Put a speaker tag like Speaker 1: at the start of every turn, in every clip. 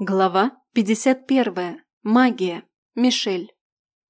Speaker 1: Глава 51. Магия. Мишель.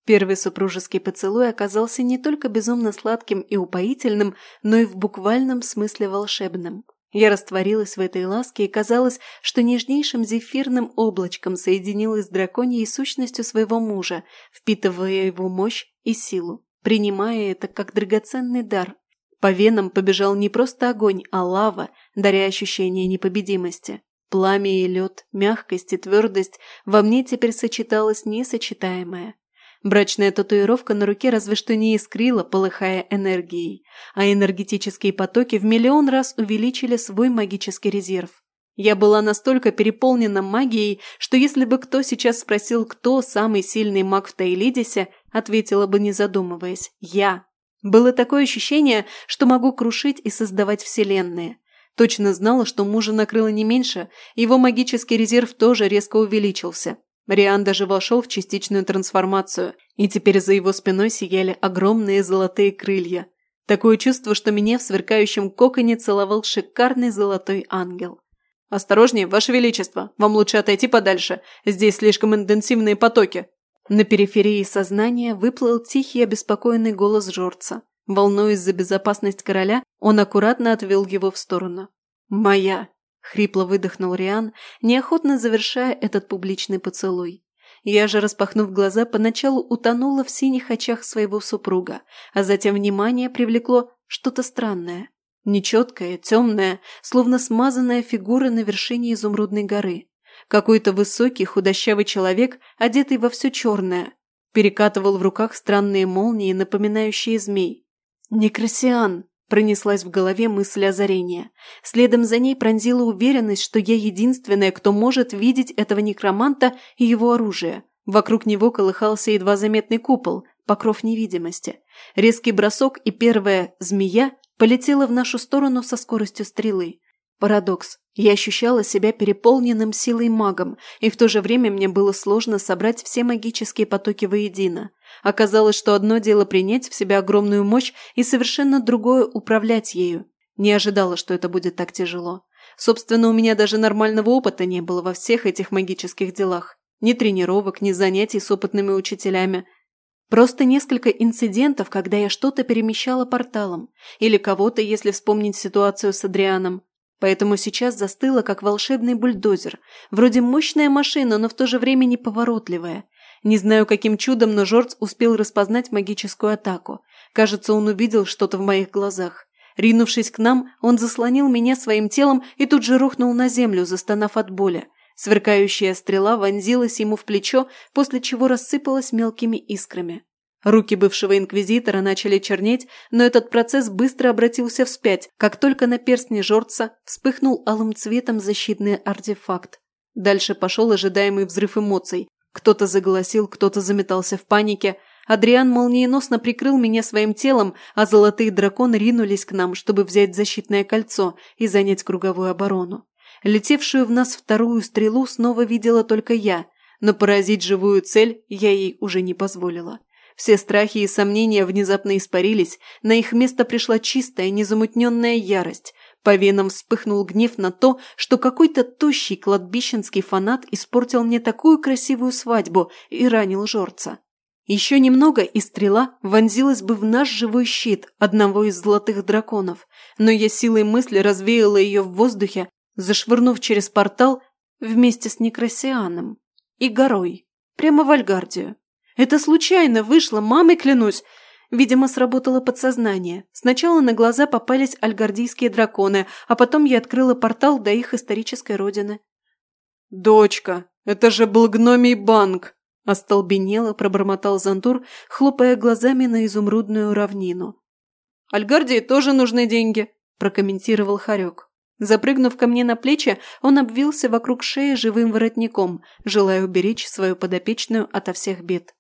Speaker 1: Первый супружеский поцелуй оказался не только безумно сладким и упоительным, но и в буквальном смысле волшебным. Я растворилась в этой ласке и казалось, что нежнейшим зефирным облачком соединилась с драконьей сущностью своего мужа, впитывая его мощь и силу, принимая это как драгоценный дар. По венам побежал не просто огонь, а лава, даря ощущение непобедимости. Пламя и лед, мягкость и твердость во мне теперь сочеталось несочетаемое. Брачная татуировка на руке разве что не искрила, полыхая энергией, а энергетические потоки в миллион раз увеличили свой магический резерв. Я была настолько переполнена магией, что если бы кто сейчас спросил, кто самый сильный маг в Таилидисе, ответила бы не задумываясь – я. Было такое ощущение, что могу крушить и создавать вселенные. Точно знала, что мужа накрыло не меньше, его магический резерв тоже резко увеличился. Риан даже вошел в частичную трансформацию, и теперь за его спиной сияли огромные золотые крылья. Такое чувство, что меня в сверкающем коконе целовал шикарный золотой ангел. «Осторожнее, Ваше Величество! Вам лучше отойти подальше. Здесь слишком интенсивные потоки!» На периферии сознания выплыл тихий обеспокоенный голос Жорца. Волнуясь за безопасность короля, он аккуратно отвел его в сторону. «Моя!» – хрипло выдохнул Риан, неохотно завершая этот публичный поцелуй. Я же, распахнув глаза, поначалу утонула в синих очах своего супруга, а затем внимание привлекло что-то странное. Нечеткое, темное, словно смазанная фигура на вершине изумрудной горы. Какой-то высокий, худощавый человек, одетый во все черное, перекатывал в руках странные молнии, напоминающие змей. «Некрасиан!» – пронеслась в голове мысль озарения. Следом за ней пронзила уверенность, что я единственная, кто может видеть этого некроманта и его оружие. Вокруг него колыхался едва заметный купол, покров невидимости. Резкий бросок и первая «змея» полетела в нашу сторону со скоростью стрелы. Парадокс. Я ощущала себя переполненным силой магом, и в то же время мне было сложно собрать все магические потоки воедино. Оказалось, что одно дело принять в себя огромную мощь и совершенно другое – управлять ею. Не ожидала, что это будет так тяжело. Собственно, у меня даже нормального опыта не было во всех этих магических делах. Ни тренировок, ни занятий с опытными учителями. Просто несколько инцидентов, когда я что-то перемещала порталом. Или кого-то, если вспомнить ситуацию с Адрианом. Поэтому сейчас застыла, как волшебный бульдозер. Вроде мощная машина, но в то же время неповоротливая. Не знаю, каким чудом, но Жорц успел распознать магическую атаку. Кажется, он увидел что-то в моих глазах. Ринувшись к нам, он заслонил меня своим телом и тут же рухнул на землю, застонав от боли. Сверкающая стрела вонзилась ему в плечо, после чего рассыпалась мелкими искрами. Руки бывшего инквизитора начали чернеть, но этот процесс быстро обратился вспять, как только на перстне Жорца вспыхнул алым цветом защитный артефакт. Дальше пошел ожидаемый взрыв эмоций. Кто-то заголосил, кто-то заметался в панике. Адриан молниеносно прикрыл меня своим телом, а золотые драконы ринулись к нам, чтобы взять защитное кольцо и занять круговую оборону. Летевшую в нас вторую стрелу снова видела только я, но поразить живую цель я ей уже не позволила. Все страхи и сомнения внезапно испарились, на их место пришла чистая, незамутненная ярость. По венам вспыхнул гнев на то, что какой-то тощий кладбищенский фанат испортил мне такую красивую свадьбу и ранил Жорца. Еще немного, и стрела вонзилась бы в наш живой щит одного из золотых драконов, но я силой мысли развеяла ее в воздухе, зашвырнув через портал вместе с Некрасианом и горой, прямо в Альгардию. Это случайно вышло, мамой клянусь. Видимо, сработало подсознание. Сначала на глаза попались альгардийские драконы, а потом я открыла портал до их исторической родины.
Speaker 2: «Дочка, это же был гномий банк!» Остолбенело пробормотал Зантур, хлопая глазами на изумрудную равнину.
Speaker 1: «Альгардии тоже нужны деньги», – прокомментировал Харек. Запрыгнув ко мне на плечи, он обвился вокруг шеи живым воротником, желая уберечь свою подопечную ото всех бед.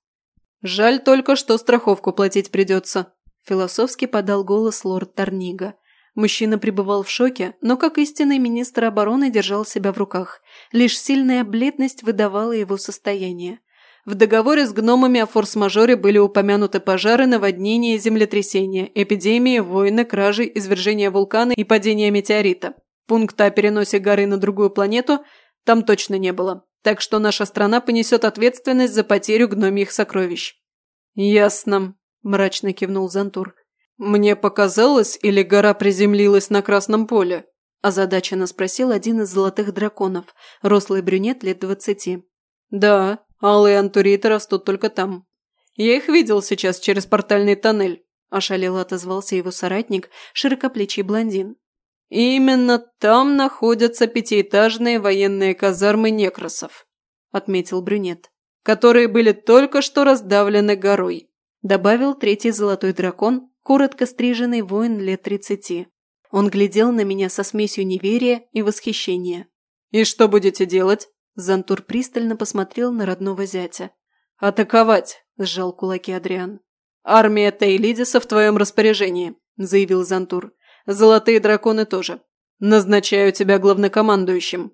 Speaker 2: «Жаль только, что страховку платить придется», – философски подал голос лорд Торнига. Мужчина пребывал в шоке, но как истинный министр обороны держал себя в руках. Лишь сильная бледность выдавала его состояние. В договоре с гномами о форс-мажоре были упомянуты пожары, наводнения, землетрясения, эпидемии, войны, кражи, извержения вулкана и падения метеорита. Пункта о переносе горы на другую планету там точно не было. Так что наша страна понесет ответственность за потерю гномьих сокровищ». «Ясно», – мрачно кивнул Зантур. «Мне показалось, или гора приземлилась на Красном поле?» – озадаченно спросил один из золотых драконов, рослый брюнет лет двадцати. «Да, алые антуриты растут только там. Я их видел сейчас через портальный тоннель», – ошалело отозвался его соратник, широкоплечий блондин. «Именно там находятся пятиэтажные военные казармы некросов», – отметил брюнет, «которые были только что раздавлены горой», – добавил третий золотой дракон, коротко стриженный воин лет тридцати. Он глядел на меня со смесью неверия и восхищения. «И что будете делать?» Зантур пристально посмотрел на родного зятя. «Атаковать!» – сжал кулаки Адриан. «Армия Тейлидиса в твоем распоряжении», – заявил Зантур. Золотые драконы тоже. Назначаю тебя главнокомандующим.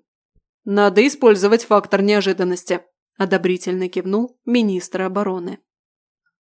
Speaker 2: Надо использовать фактор неожиданности», – одобрительно кивнул министр обороны.